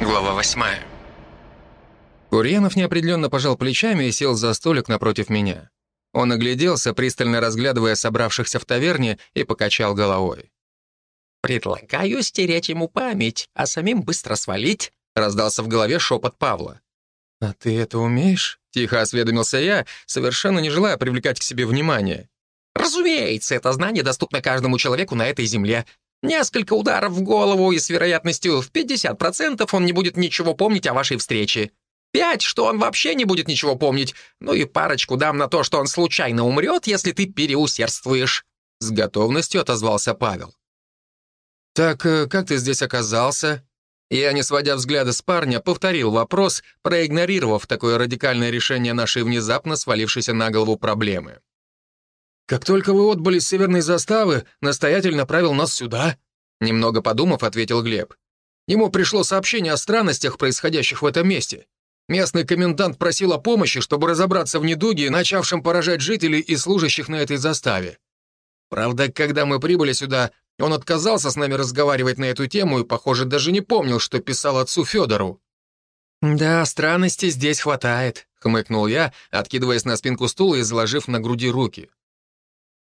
Глава восьмая. Курьянов неопределенно пожал плечами и сел за столик напротив меня. Он огляделся, пристально разглядывая собравшихся в таверне, и покачал головой. «Предлагаю стереть ему память, а самим быстро свалить», — раздался в голове шепот Павла. «А ты это умеешь?» — тихо осведомился я, совершенно не желая привлекать к себе внимание. «Разумеется, это знание доступно каждому человеку на этой земле. Несколько ударов в голову, и с вероятностью в 50% он не будет ничего помнить о вашей встрече. Пять, что он вообще не будет ничего помнить. Ну и парочку дам на то, что он случайно умрет, если ты переусердствуешь». С готовностью отозвался Павел. «Так э, как ты здесь оказался?» Я, не сводя взгляда с парня, повторил вопрос, проигнорировав такое радикальное решение нашей внезапно свалившейся на голову проблемы. «Как только вы отбыли с северной заставы, настоятель направил нас сюда», немного подумав, ответил Глеб. Ему пришло сообщение о странностях, происходящих в этом месте. Местный комендант просил о помощи, чтобы разобраться в недуге, начавшем поражать жителей и служащих на этой заставе. Правда, когда мы прибыли сюда, он отказался с нами разговаривать на эту тему и, похоже, даже не помнил, что писал отцу Федору. «Да, странностей здесь хватает», — хмыкнул я, откидываясь на спинку стула и заложив на груди руки.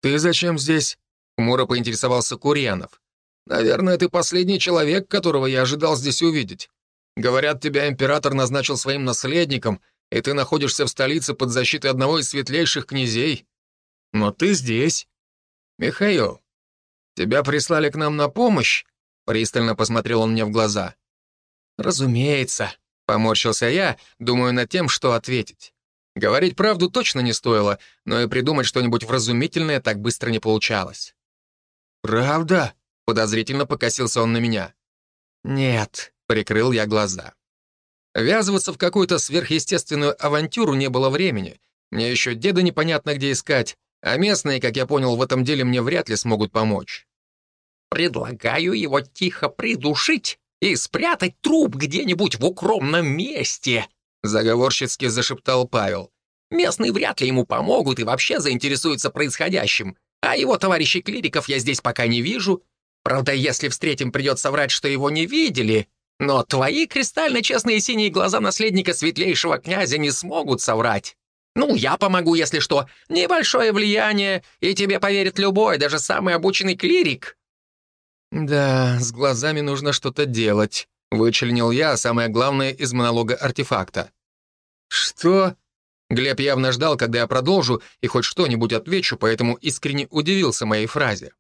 «Ты зачем здесь?» — хмуро поинтересовался Курьянов. «Наверное, ты последний человек, которого я ожидал здесь увидеть. Говорят, тебя император назначил своим наследником, и ты находишься в столице под защитой одного из светлейших князей. Но ты здесь. Михаил, тебя прислали к нам на помощь?» Пристально посмотрел он мне в глаза. «Разумеется», — поморщился я, думаю над тем, что ответить. Говорить правду точно не стоило, но и придумать что-нибудь вразумительное так быстро не получалось. «Правда?» — подозрительно покосился он на меня. «Нет», — прикрыл я глаза. Ввязываться в какую-то сверхъестественную авантюру не было времени. Мне еще деда непонятно где искать, а местные, как я понял, в этом деле мне вряд ли смогут помочь. «Предлагаю его тихо придушить и спрятать труп где-нибудь в укромном месте», Заговорщицки зашептал Павел. «Местные вряд ли ему помогут и вообще заинтересуются происходящим. А его товарищей-клириков я здесь пока не вижу. Правда, если встретим, придется врать, что его не видели. Но твои кристально честные синие глаза наследника светлейшего князя не смогут соврать. Ну, я помогу, если что. Небольшое влияние, и тебе поверит любой, даже самый обученный клирик». «Да, с глазами нужно что-то делать», Вычленил я самое главное из монолога артефакта. «Что?» Глеб явно ждал, когда я продолжу и хоть что-нибудь отвечу, поэтому искренне удивился моей фразе.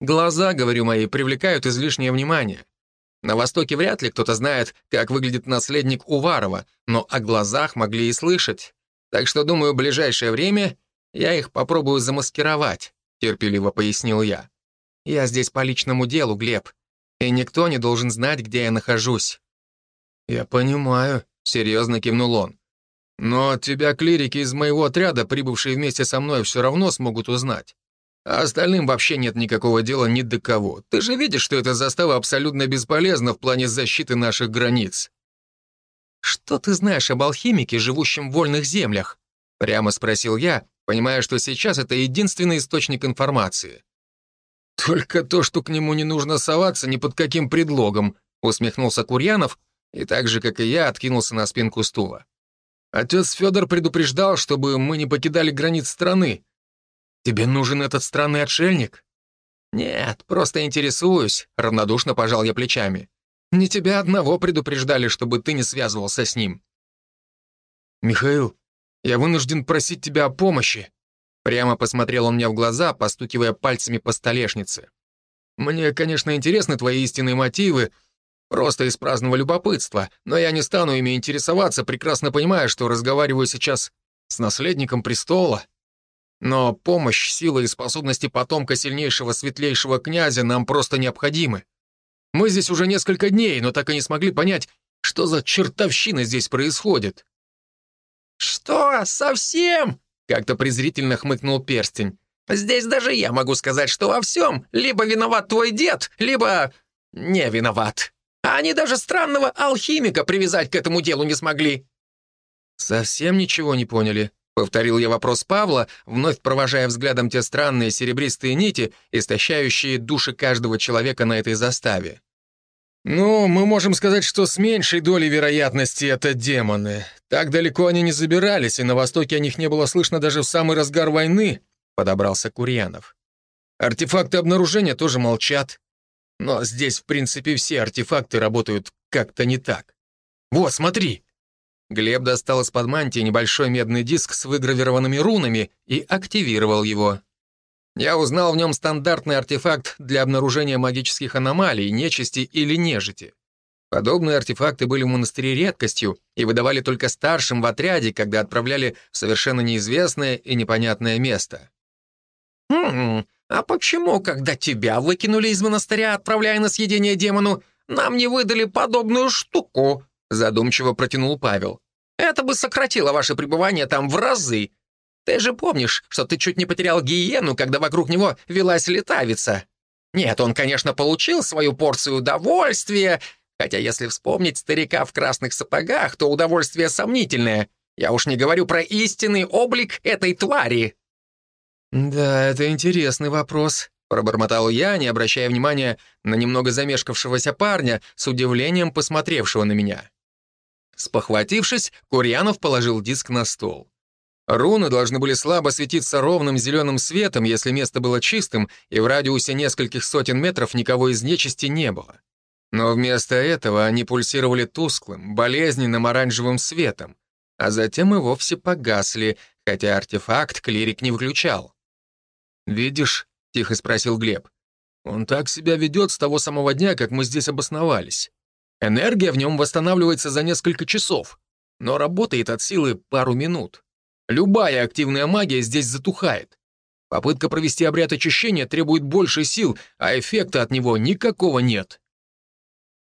«Глаза, говорю мои, привлекают излишнее внимание. На Востоке вряд ли кто-то знает, как выглядит наследник Уварова, но о глазах могли и слышать. Так что, думаю, в ближайшее время я их попробую замаскировать», — терпеливо пояснил я. «Я здесь по личному делу, Глеб и никто не должен знать, где я нахожусь». «Я понимаю», — серьезно кивнул он. «Но тебя клирики из моего отряда, прибывшие вместе со мной, все равно смогут узнать. А остальным вообще нет никакого дела ни до кого. Ты же видишь, что эта застава абсолютно бесполезна в плане защиты наших границ». «Что ты знаешь об алхимике, живущем в вольных землях?» Прямо спросил я, понимая, что сейчас это единственный источник информации. «Только то, что к нему не нужно соваться ни под каким предлогом», усмехнулся Курьянов и так же, как и я, откинулся на спинку стула. «Отец Федор предупреждал, чтобы мы не покидали границ страны. Тебе нужен этот странный отшельник?» «Нет, просто интересуюсь», — равнодушно пожал я плечами. «Не тебя одного предупреждали, чтобы ты не связывался с ним». «Михаил, я вынужден просить тебя о помощи», Прямо посмотрел он мне в глаза, постукивая пальцами по столешнице. «Мне, конечно, интересны твои истинные мотивы, просто из праздного любопытства, но я не стану ими интересоваться, прекрасно понимая, что разговариваю сейчас с наследником престола. Но помощь, сила и способности потомка сильнейшего светлейшего князя нам просто необходимы. Мы здесь уже несколько дней, но так и не смогли понять, что за чертовщина здесь происходит». «Что, совсем?» Как-то презрительно хмыкнул перстень. «Здесь даже я могу сказать, что во всем либо виноват твой дед, либо не виноват. А они даже странного алхимика привязать к этому делу не смогли». «Совсем ничего не поняли», — повторил я вопрос Павла, вновь провожая взглядом те странные серебристые нити, истощающие души каждого человека на этой заставе. Ну, мы можем сказать, что с меньшей долей вероятности это демоны. Так далеко они не забирались, и на Востоке о них не было слышно даже в самый разгар войны, подобрался Курьянов. Артефакты обнаружения тоже молчат. Но здесь, в принципе, все артефакты работают как-то не так. Вот, смотри. Глеб достал из-под мантии небольшой медный диск с выгравированными рунами и активировал его. Я узнал в нем стандартный артефакт для обнаружения магических аномалий, нечисти или нежити. Подобные артефакты были в монастыре редкостью и выдавали только старшим в отряде, когда отправляли в совершенно неизвестное и непонятное место. «Хм, а почему, когда тебя выкинули из монастыря, отправляя на съедение демону, нам не выдали подобную штуку?» задумчиво протянул Павел. «Это бы сократило ваше пребывание там в разы. Ты же помнишь, что ты чуть не потерял гиену, когда вокруг него велась летавица. Нет, он, конечно, получил свою порцию удовольствия, хотя если вспомнить старика в красных сапогах, то удовольствие сомнительное. Я уж не говорю про истинный облик этой твари». «Да, это интересный вопрос», — пробормотал я, не обращая внимания на немного замешкавшегося парня, с удивлением посмотревшего на меня. Спохватившись, Курьянов положил диск на стол. Руны должны были слабо светиться ровным зеленым светом, если место было чистым, и в радиусе нескольких сотен метров никого из нечисти не было. Но вместо этого они пульсировали тусклым, болезненным оранжевым светом, а затем и вовсе погасли, хотя артефакт клирик не включал. «Видишь?» — тихо спросил Глеб. «Он так себя ведет с того самого дня, как мы здесь обосновались. Энергия в нем восстанавливается за несколько часов, но работает от силы пару минут. Любая активная магия здесь затухает. Попытка провести обряд очищения требует больше сил, а эффекта от него никакого нет.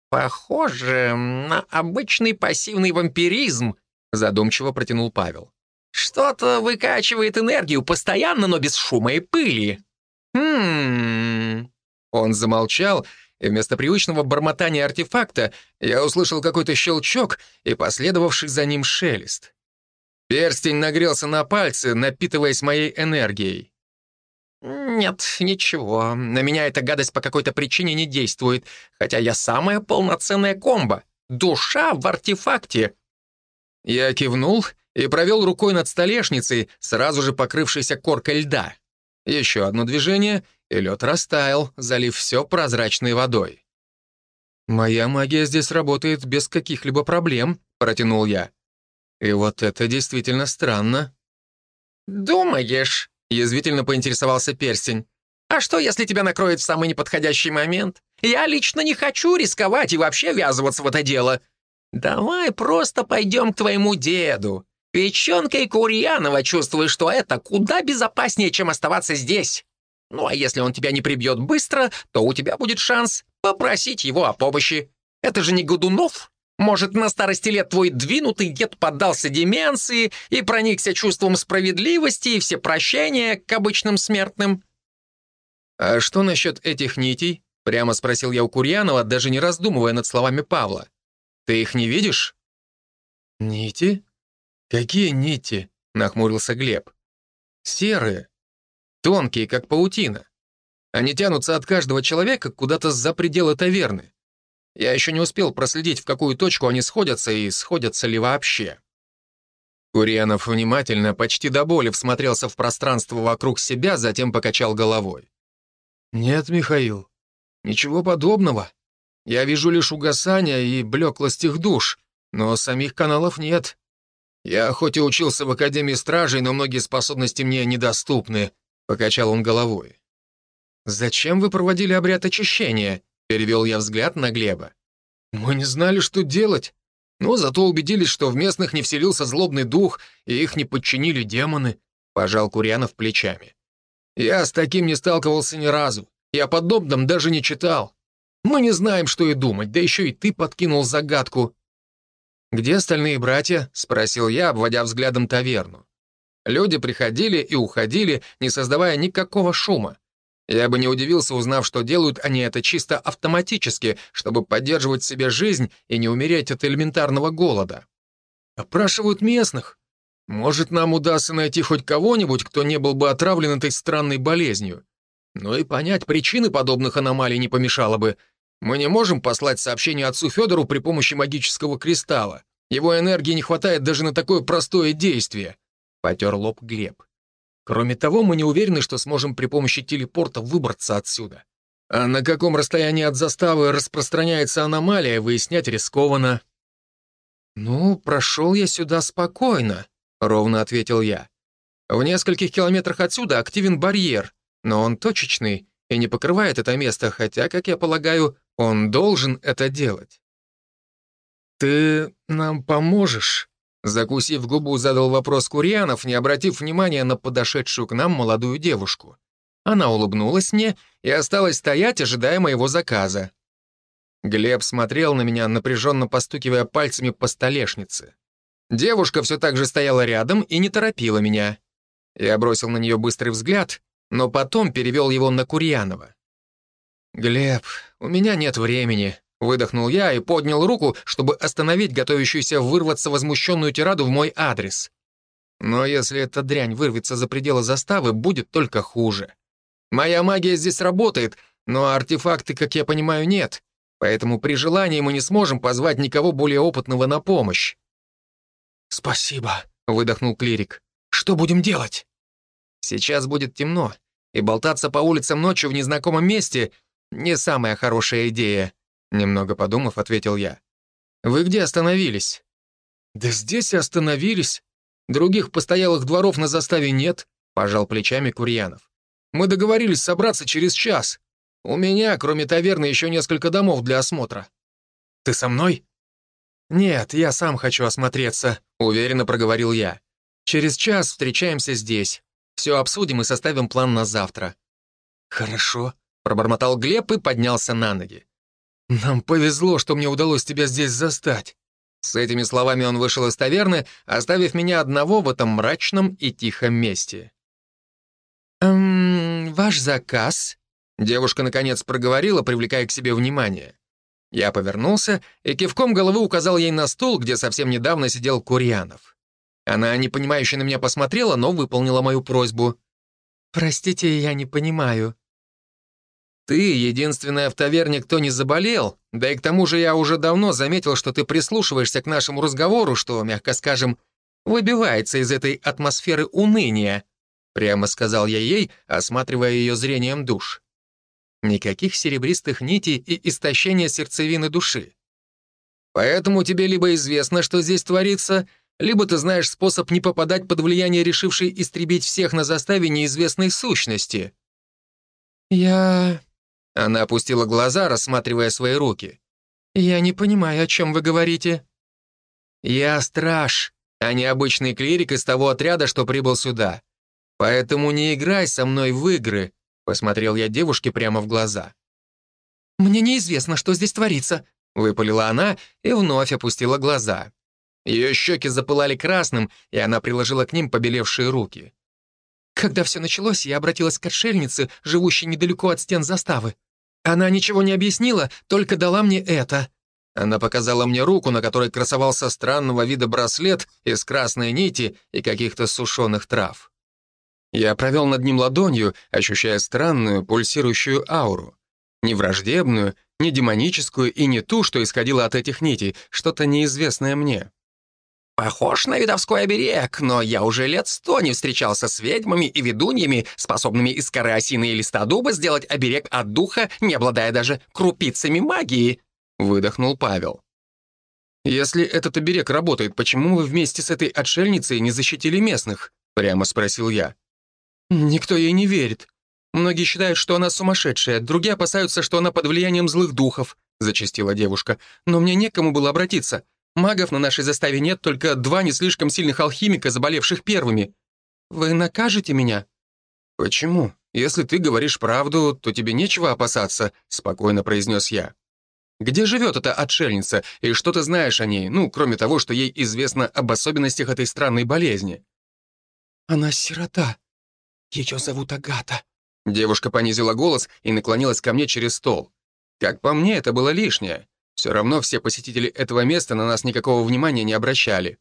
«Похоже на обычный пассивный вампиризм», задумчиво протянул Павел. «Что-то выкачивает энергию постоянно, но без шума и пыли». «Хм...» Он замолчал и вместо привычного бормотания артефакта я услышал какой-то щелчок и последовавший за ним шелест. Перстень нагрелся на пальцы, напитываясь моей энергией. «Нет, ничего. На меня эта гадость по какой-то причине не действует, хотя я самая полноценная комбо. Душа в артефакте». Я кивнул и провел рукой над столешницей, сразу же покрывшейся коркой льда. Еще одно движение, и лед растаял, залив все прозрачной водой. «Моя магия здесь работает без каких-либо проблем», — протянул я. «И вот это действительно странно». «Думаешь?» — язвительно поинтересовался перстень. «А что, если тебя накроет в самый неподходящий момент? Я лично не хочу рисковать и вообще ввязываться в это дело. Давай просто пойдем к твоему деду. Печенка и Курьянова чувствуешь, что это куда безопаснее, чем оставаться здесь. Ну а если он тебя не прибьет быстро, то у тебя будет шанс попросить его о помощи. Это же не Годунов. Может, на старости лет твой двинутый дед поддался деменции и проникся чувством справедливости и всепрощения к обычным смертным?» «А что насчет этих нитей?» — прямо спросил я у Курьянова, даже не раздумывая над словами Павла. «Ты их не видишь?» «Нити? Какие нити?» — нахмурился Глеб. «Серые. Тонкие, как паутина. Они тянутся от каждого человека куда-то за пределы таверны. Я еще не успел проследить, в какую точку они сходятся и сходятся ли вообще. Курьянов внимательно, почти до боли всмотрелся в пространство вокруг себя, затем покачал головой. «Нет, Михаил, ничего подобного. Я вижу лишь угасание и блеклость их душ, но самих каналов нет. Я хоть и учился в Академии Стражей, но многие способности мне недоступны. Покачал он головой. «Зачем вы проводили обряд очищения?» Перевел я взгляд на Глеба. «Мы не знали, что делать. Но зато убедились, что в местных не вселился злобный дух, и их не подчинили демоны», — пожал Курьянов плечами. «Я с таким не сталкивался ни разу. Я подобным даже не читал. Мы не знаем, что и думать, да еще и ты подкинул загадку». «Где остальные братья?» — спросил я, обводя взглядом таверну. Люди приходили и уходили, не создавая никакого шума. Я бы не удивился, узнав, что делают они это чисто автоматически, чтобы поддерживать себе жизнь и не умереть от элементарного голода. Опрашивают местных. Может, нам удастся найти хоть кого-нибудь, кто не был бы отравлен этой странной болезнью. Но и понять причины подобных аномалий не помешало бы. Мы не можем послать сообщение отцу Федору при помощи магического кристалла. Его энергии не хватает даже на такое простое действие. Потер лоб Глеб. Кроме того, мы не уверены, что сможем при помощи телепорта выбраться отсюда. А на каком расстоянии от заставы распространяется аномалия, выяснять рискованно. «Ну, прошел я сюда спокойно», — ровно ответил я. «В нескольких километрах отсюда активен барьер, но он точечный и не покрывает это место, хотя, как я полагаю, он должен это делать». «Ты нам поможешь?» Закусив губу, задал вопрос Курьянов, не обратив внимания на подошедшую к нам молодую девушку. Она улыбнулась мне и осталась стоять, ожидая моего заказа. Глеб смотрел на меня, напряженно постукивая пальцами по столешнице. Девушка все так же стояла рядом и не торопила меня. Я бросил на нее быстрый взгляд, но потом перевел его на Курьянова. «Глеб, у меня нет времени», — выдохнул я и поднял руку, чтобы остановить готовящуюся вырваться возмущенную тираду в мой адрес. Но если эта дрянь вырвется за пределы заставы, будет только хуже. Моя магия здесь работает, но артефакты, как я понимаю, нет, поэтому при желании мы не сможем позвать никого более опытного на помощь». «Спасибо», — выдохнул клирик. «Что будем делать?» «Сейчас будет темно, и болтаться по улицам ночью в незнакомом месте — не самая хорошая идея», — немного подумав, ответил я. «Вы где остановились?» «Да здесь и остановились. Других постоялых дворов на заставе нет», — пожал плечами Курьянов. «Мы договорились собраться через час. У меня, кроме таверны, еще несколько домов для осмотра. Ты со мной? Нет, я сам хочу осмотреться, уверенно проговорил я. Через час встречаемся здесь. Все обсудим и составим план на завтра. Хорошо, пробормотал Глеб и поднялся на ноги. Нам повезло, что мне удалось тебя здесь застать. С этими словами он вышел из таверны, оставив меня одного в этом мрачном и тихом месте. «Эм, ваш заказ?» Девушка, наконец, проговорила, привлекая к себе внимание. Я повернулся и кивком головы указал ей на стул, где совсем недавно сидел Курьянов. Она, непонимающе на меня посмотрела, но выполнила мою просьбу. «Простите, я не понимаю». «Ты единственная в таверне, кто не заболел, да и к тому же я уже давно заметил, что ты прислушиваешься к нашему разговору, что, мягко скажем, выбивается из этой атмосферы уныния», прямо сказал я ей, осматривая ее зрением душ. Никаких серебристых нитей и истощения сердцевины души. Поэтому тебе либо известно, что здесь творится, либо ты знаешь способ не попадать под влияние решившей истребить всех на заставе неизвестной сущности. Я... Она опустила глаза, рассматривая свои руки. «Я не понимаю, о чем вы говорите». «Я страж, а не обычный клирик из того отряда, что прибыл сюда. Поэтому не играй со мной в игры, Посмотрел я девушке прямо в глаза. «Мне неизвестно, что здесь творится», — выпалила она и вновь опустила глаза. Ее щеки запылали красным, и она приложила к ним побелевшие руки. Когда все началось, я обратилась к отшельнице, живущей недалеко от стен заставы. Она ничего не объяснила, только дала мне это. Она показала мне руку, на которой красовался странного вида браслет из красной нити и каких-то сушеных трав. Я провел над ним ладонью, ощущая странную, пульсирующую ауру. Не враждебную, не демоническую и не ту, что исходило от этих нитей, что-то неизвестное мне. Похож на видовской оберег, но я уже лет сто не встречался с ведьмами и ведуньями, способными из коры осины и листа дуба сделать оберег от духа, не обладая даже крупицами магии», — выдохнул Павел. «Если этот оберег работает, почему вы вместе с этой отшельницей не защитили местных?» — прямо спросил я. Никто ей не верит. Многие считают, что она сумасшедшая, другие опасаются, что она под влиянием злых духов», — зачастила девушка. «Но мне некому было обратиться. Магов на нашей заставе нет, только два не слишком сильных алхимика, заболевших первыми. Вы накажете меня?» «Почему? Если ты говоришь правду, то тебе нечего опасаться», — спокойно произнес я. «Где живет эта отшельница, и что ты знаешь о ней, ну, кроме того, что ей известно об особенностях этой странной болезни?» «Она сирота», «Ее зовут Агата». Девушка понизила голос и наклонилась ко мне через стол. Как по мне, это было лишнее. Все равно все посетители этого места на нас никакого внимания не обращали.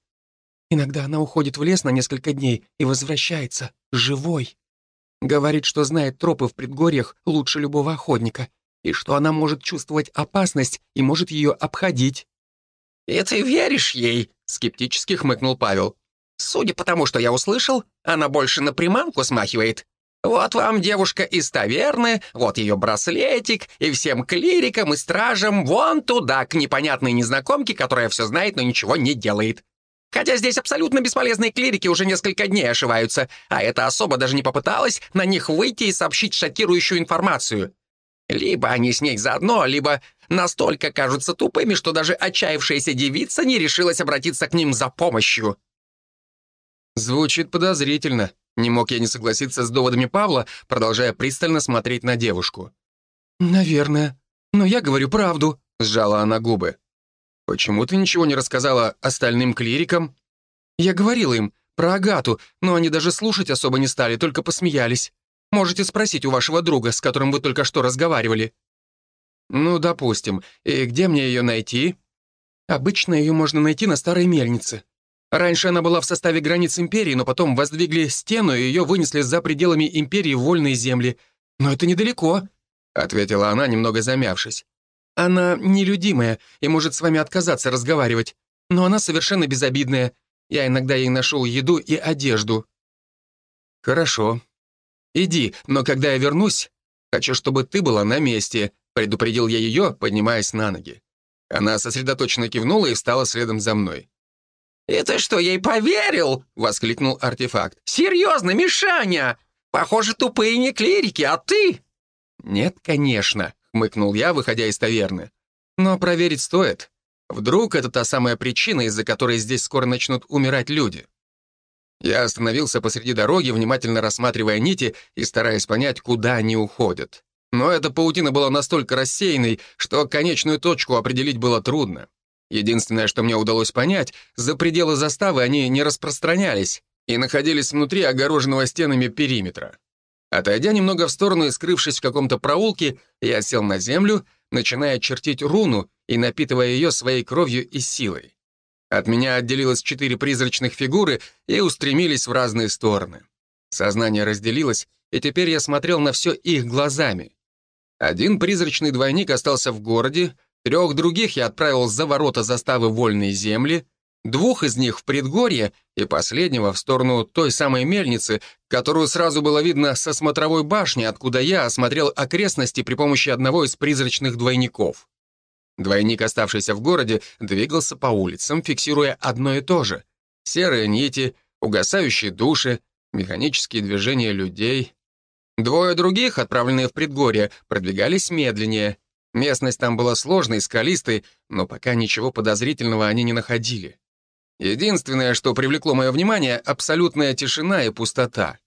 Иногда она уходит в лес на несколько дней и возвращается, живой. Говорит, что знает тропы в предгорьях лучше любого охотника. и что она может чувствовать опасность и может ее обходить. «И ты веришь ей?» — скептически хмыкнул Павел. «Судя по тому, что я услышал, она больше на приманку смахивает. Вот вам девушка из таверны, вот ее браслетик, и всем клирикам и стражам вон туда, к непонятной незнакомке, которая все знает, но ничего не делает. Хотя здесь абсолютно бесполезные клирики уже несколько дней ошиваются, а эта особа даже не попыталась на них выйти и сообщить шокирующую информацию. Либо они с ней заодно, либо настолько кажутся тупыми, что даже отчаявшаяся девица не решилась обратиться к ним за помощью. Звучит подозрительно. Не мог я не согласиться с доводами Павла, продолжая пристально смотреть на девушку. «Наверное. Но я говорю правду», — сжала она губы. «Почему ты ничего не рассказала остальным клирикам?» «Я говорила им про Агату, но они даже слушать особо не стали, только посмеялись. Можете спросить у вашего друга, с которым вы только что разговаривали». «Ну, допустим. И где мне ее найти?» «Обычно ее можно найти на старой мельнице. Раньше она была в составе границ империи, но потом воздвигли стену, и ее вынесли за пределами империи в вольные земли. Но это недалеко», — ответила она, немного замявшись. Она нелюдимая и может с вами отказаться разговаривать, но она совершенно безобидная. Я иногда ей ношу еду и одежду». «Хорошо. Иди, но когда я вернусь, хочу, чтобы ты была на месте», предупредил я ее, поднимаясь на ноги. Она сосредоточенно кивнула и встала следом за мной. «И ты что, ей поверил?» — воскликнул артефакт. «Серьезно, Мишаня! Похоже, тупые не клирики, а ты?» «Нет, конечно», — хмыкнул я, выходя из таверны. «Но проверить стоит. Вдруг это та самая причина, из-за которой здесь скоро начнут умирать люди?» Я остановился посреди дороги, внимательно рассматривая нити и стараясь понять, куда они уходят. Но эта паутина была настолько рассеянной, что конечную точку определить было трудно. Единственное, что мне удалось понять, за пределы заставы они не распространялись и находились внутри огороженного стенами периметра. Отойдя немного в сторону и скрывшись в каком-то проулке, я сел на землю, начиная чертить руну и напитывая ее своей кровью и силой. От меня отделилось четыре призрачных фигуры и устремились в разные стороны. Сознание разделилось, и теперь я смотрел на все их глазами. Один призрачный двойник остался в городе, трех других я отправил за ворота заставы вольной земли, Двух из них в предгорье и последнего в сторону той самой мельницы, которую сразу было видно со смотровой башни, откуда я осмотрел окрестности при помощи одного из призрачных двойников. Двойник, оставшийся в городе, двигался по улицам, фиксируя одно и то же. Серые нити, угасающие души, механические движения людей. Двое других, отправленные в предгорье, продвигались медленнее. Местность там была сложной, скалистой, но пока ничего подозрительного они не находили. Единственное, что привлекло мое внимание — абсолютная тишина и пустота.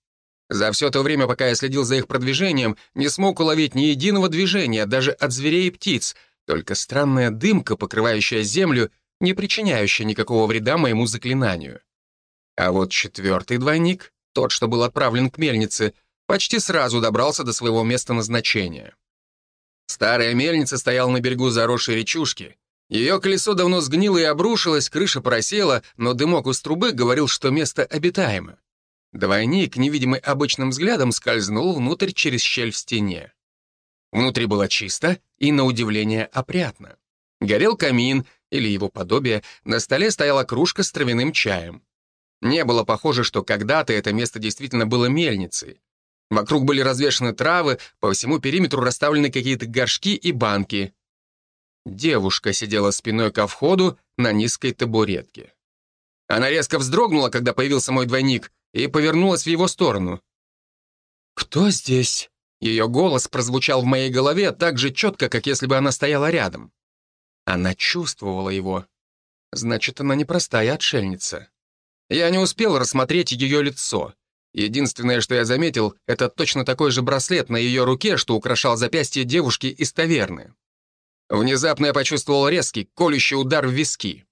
За все то время, пока я следил за их продвижением, не смог уловить ни единого движения, даже от зверей и птиц, только странная дымка, покрывающая землю, не причиняющая никакого вреда моему заклинанию. А вот четвертый двойник, тот, что был отправлен к мельнице, почти сразу добрался до своего места назначения. Старая мельница стояла на берегу заросшей речушки, ее колесо давно сгнило и обрушилось, крыша просела, но дымок из трубы говорил, что место обитаемо. Двойник, невидимый обычным взглядом, скользнул внутрь через щель в стене. Внутри было чисто и, на удивление, опрятно. Горел камин, или его подобие, на столе стояла кружка с травяным чаем. Не было похоже, что когда-то это место действительно было мельницей. Вокруг были развешаны травы, по всему периметру расставлены какие-то горшки и банки. Девушка сидела спиной ко входу на низкой табуретке. Она резко вздрогнула, когда появился мой двойник, и повернулась в его сторону. «Кто здесь?» Ее голос прозвучал в моей голове так же четко, как если бы она стояла рядом. Она чувствовала его. Значит, она непростая отшельница. Я не успел рассмотреть ее лицо. Единственное, что я заметил, это точно такой же браслет на ее руке, что украшал запястье девушки из таверны. Внезапно я почувствовал резкий, колющий удар в виски.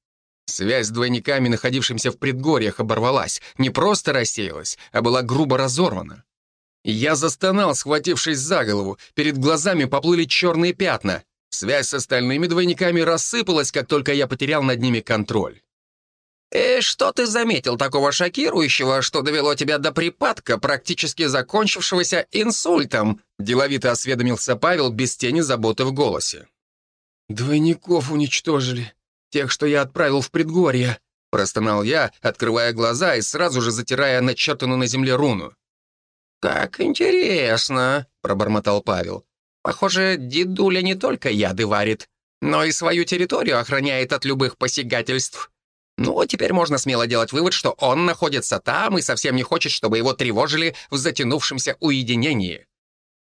Связь с двойниками, находившимся в предгорьях, оборвалась. Не просто рассеялась, а была грубо разорвана. Я застонал, схватившись за голову. Перед глазами поплыли черные пятна. Связь с остальными двойниками рассыпалась, как только я потерял над ними контроль. «И что ты заметил такого шокирующего, что довело тебя до припадка, практически закончившегося инсультом?» Деловито осведомился Павел без тени заботы в голосе. «Двойников уничтожили. Тех, что я отправил в предгорье», — простонал я, открывая глаза и сразу же затирая начертанную на земле руну. «Как интересно», — пробормотал Павел. «Похоже, дедуля не только яды варит, но и свою территорию охраняет от любых посягательств. Ну, теперь можно смело делать вывод, что он находится там и совсем не хочет, чтобы его тревожили в затянувшемся уединении.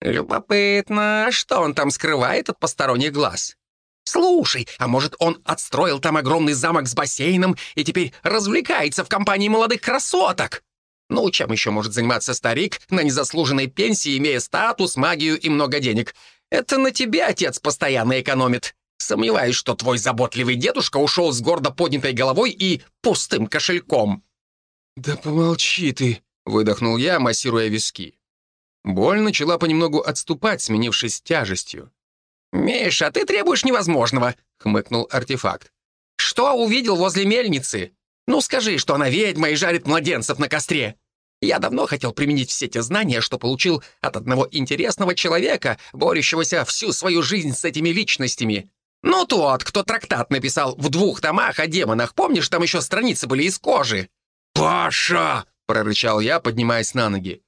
Любопытно, что он там скрывает от посторонних глаз? Слушай, а может, он отстроил там огромный замок с бассейном и теперь развлекается в компании молодых красоток? Ну, чем еще может заниматься старик на незаслуженной пенсии, имея статус, магию и много денег? Это на тебе отец постоянно экономит. Сомневаюсь, что твой заботливый дедушка ушел с гордо поднятой головой и пустым кошельком». «Да помолчи ты», — выдохнул я, массируя виски. Боль начала понемногу отступать, сменившись тяжестью. «Миша, ты требуешь невозможного», — хмыкнул артефакт. «Что увидел возле мельницы? Ну скажи, что она ведьма и жарит младенцев на костре. Я давно хотел применить все те знания, что получил от одного интересного человека, борющегося всю свою жизнь с этими личностями. «Ну тот, кто трактат написал в двух томах о демонах, помнишь, там еще страницы были из кожи?» «Паша!» — прорычал я, поднимаясь на ноги.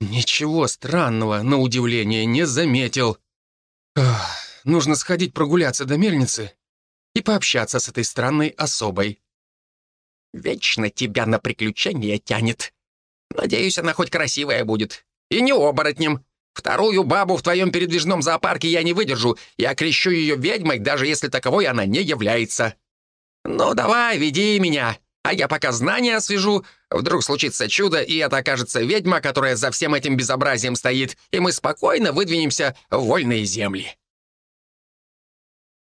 «Ничего странного, на удивление, не заметил. Нужно сходить прогуляться до мельницы и пообщаться с этой странной особой». «Вечно тебя на приключения тянет. Надеюсь, она хоть красивая будет. И не оборотнем. Вторую бабу в твоем передвижном зоопарке я не выдержу. Я крещу ее ведьмой, даже если таковой она не является. Ну, давай, веди меня. А я пока знания освежу. Вдруг случится чудо, и это окажется ведьма, которая за всем этим безобразием стоит, и мы спокойно выдвинемся в вольные земли.